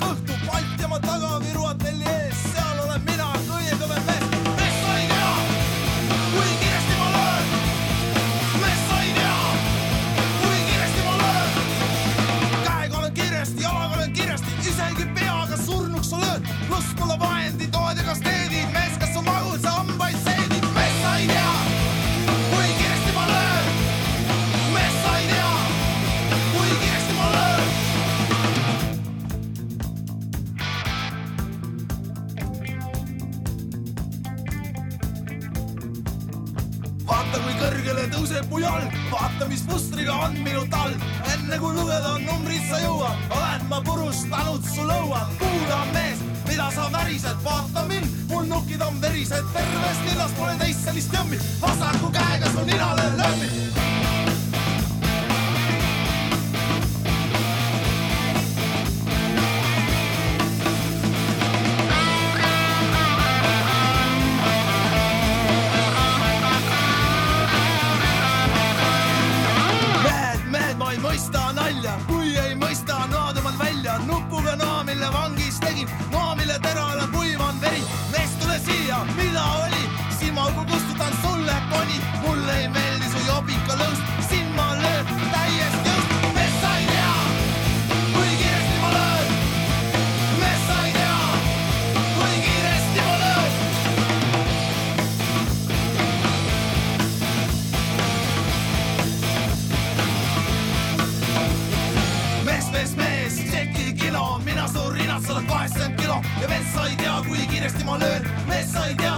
on kõhtu Baltimaa taga Viru hotelli ees, seal olen mina, kõige kõvem mees. mees sa ei tea, kui kiiresti ma löön. mees sa ei tea, kui kiiresti ma löön. käega olen kiiresti, jalaga olen kiiresti, isegi peaga surnuks sa lööd, pluss mul on vahendid on. vaata, kui kõrgele tõuseb mu jalg, vaata, mis mustriga on minu talg. enne kui lugeda numbrit sa jõuad, olen ma purustanud su lõua. kuula, mees, mida sa värised, vaata mind, mul nukid on verised, tervest linnast pole teist sellist jõmmi. vasaku käega su ninale löömid mõista, naaduman välja nupuga noa, mille vangis tegin, noa, mille terale ja mees, sa ei tea, kui kiiresti ma löön, mees, sa ei tea,